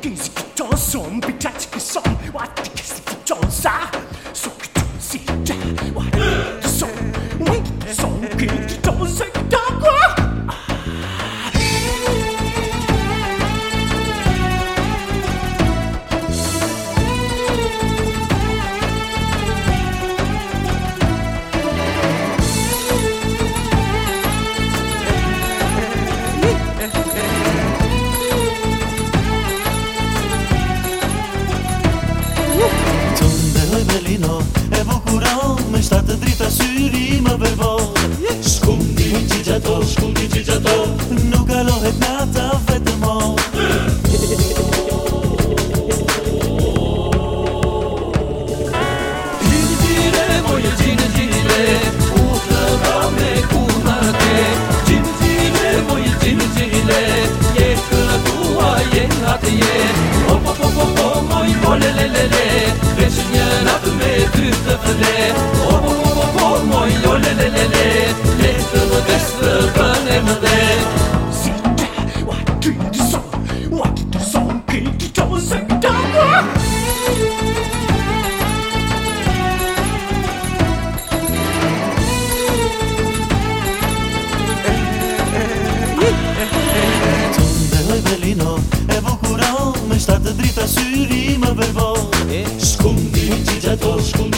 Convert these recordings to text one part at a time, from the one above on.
kiss it down some bitch kiss some what kiss it down sa so kiss it down qëto, shkulli që qëto Nuk alohet nata vetëm o. Gjini gjire, moje gjini gjire Ufë rame ku marake Gjini gjire, moje gjini gjire Je këtua, je atë je. O po po po po, moj po le le le le Vesh një rapë me dy të fële. verbal. Escondi, um ditador, escondi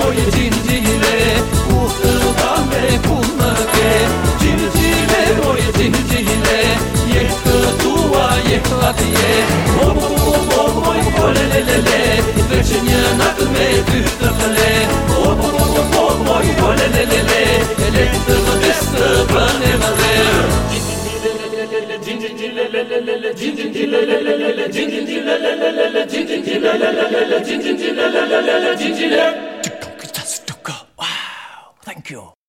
moje cincile Uhtılgame kumnake Cincile moje cincile Yehkı tuva yehlatiye Momo momo moy kolelelele Vecine nakme dühtefele Momo momo moy kolelelele Elektrı destı branevale Cincile 땡큐.